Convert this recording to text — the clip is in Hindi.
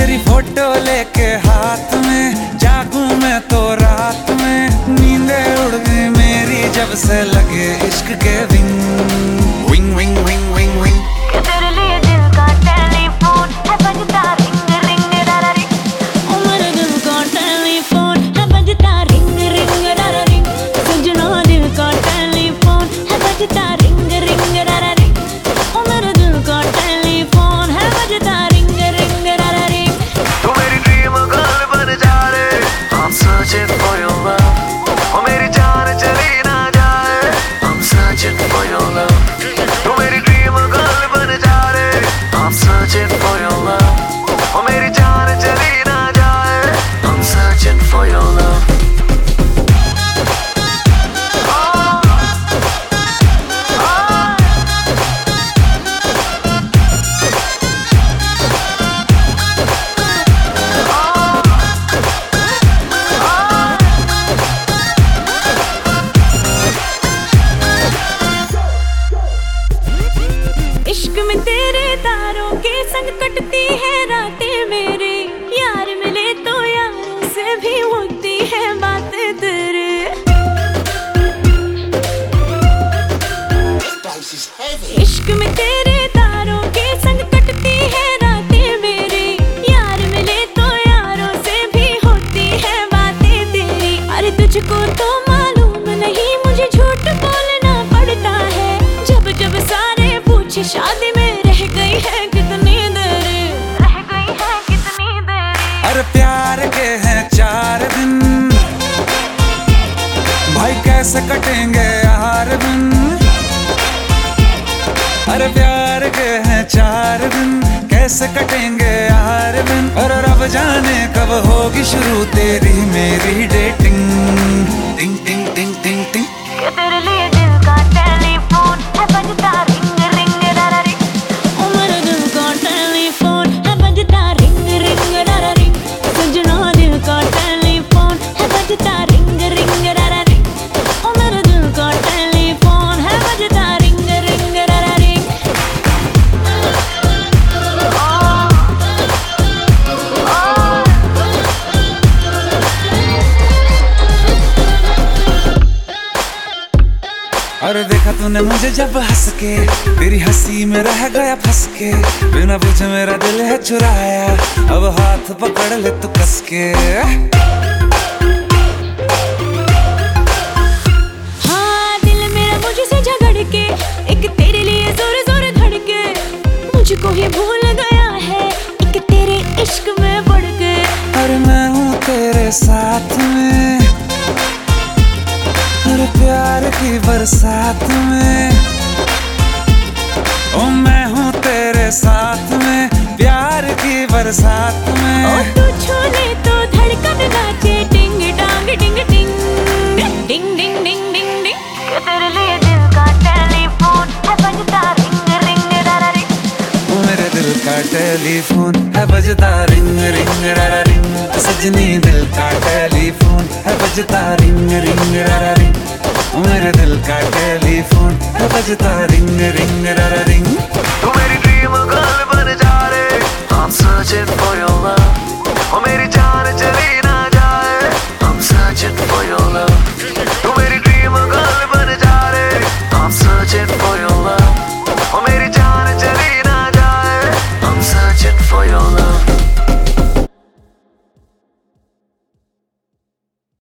तेरी फ़ोटो में तेरे तारों के संग कटती है, रातें मेरी यार मिले तो यारों से भी होती है बातें तेरे। इश्क में तेरे तारों के संग कटती है, रातें मेरी यार मिले तो यारों से भी होती है बातें तेरी। अरे तुझको तो मालूम नहीं, मुझे झूठ बोलना पड़ता है। जब जब सारे पूछे शादी कैसे कटेंगे हर दिन। अरे प्यार के हैं चार दिन। कैसे कटेंगे हर दिन? और रब जाने कब होगी शुरू तेरी मेरी डेटिंग टिंग टिंग टिंग टिंग अरे देखा तूने मुझे जब हंस के तेरी हँसी में रह गया फंस के बिना पूछे मेरा दिल है चुराया अब हाथ पकड़ ले तू कस के हाँ दिल मेरा मुझसे झगड़ के एक तेरे लिए ज़ोर ज़ोर धड़के। मुझको ही भूल गया है एक तेरे इश्क में पड़ के अरे मैं हूँ तेरे साथ में। अरे प्यार की बरसात में। ओ मैं हूँ तेरे साथ में प्यार की बरसात ओ में तू छूने तो धड़कन नाचे डिंग डांग डिंग डिंग। डिंग डिंग डिंग डिंग डिंग। तेरे लिए दिल का टेलीफोन है बजता रिंग रिंग डारा रिंग। मेरे दिल का टेलीफोन है बजता रिंग रिंग रारा रिंग। सजनी दिल का टेलीफोन है बजता रिंग रिंग रारा ओ का टेलीफोन, बजता रिंग रिंग रिंग। तू मेरी ड्रीम गर्ल बन जा रे। I'm searching